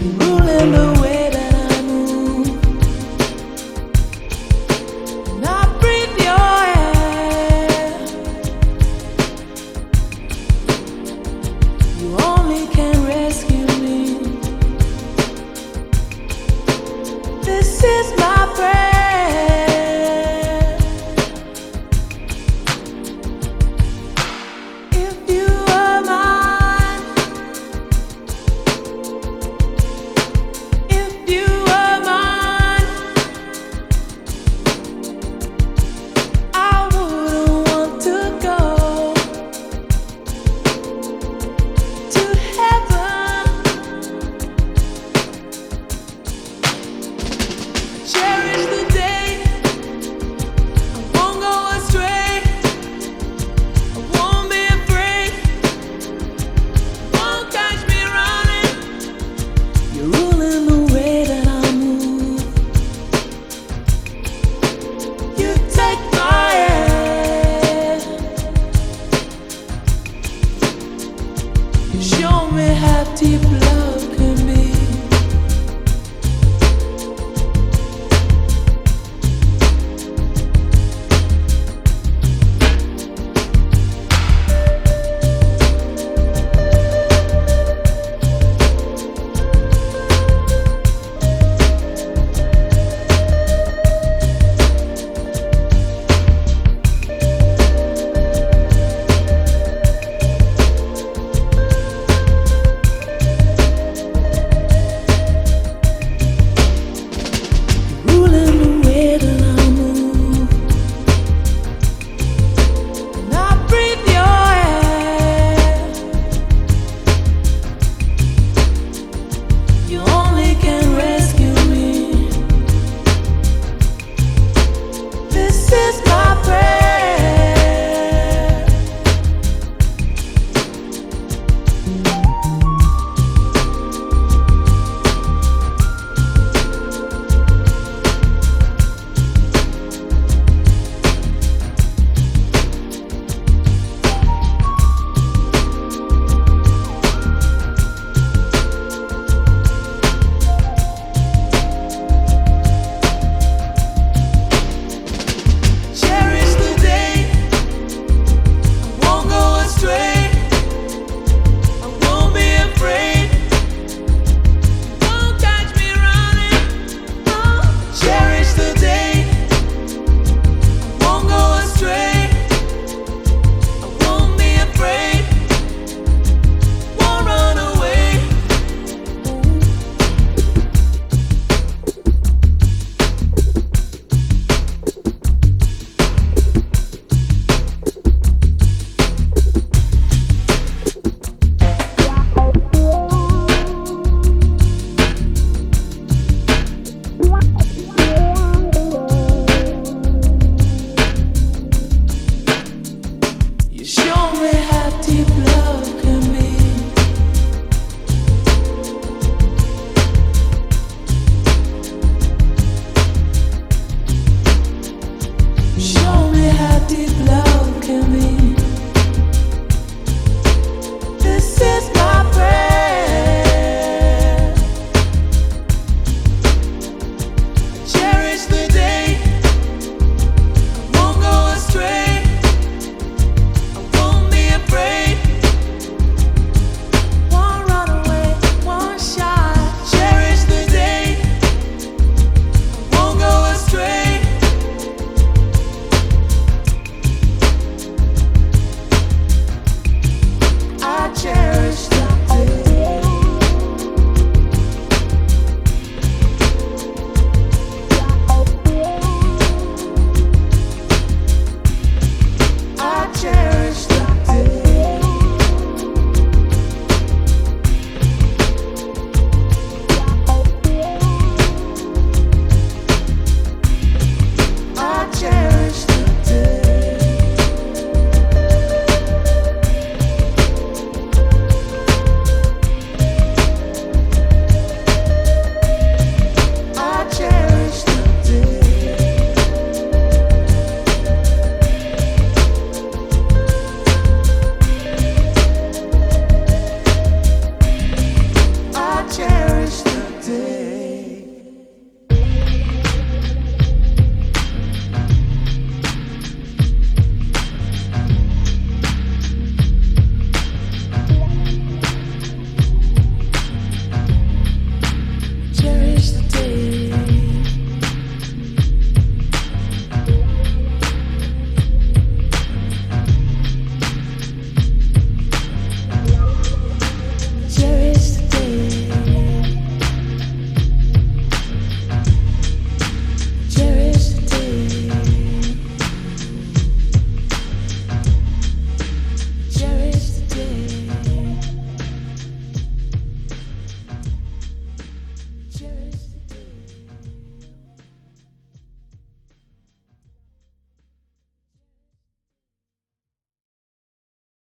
ruling the world. Show me how deep love.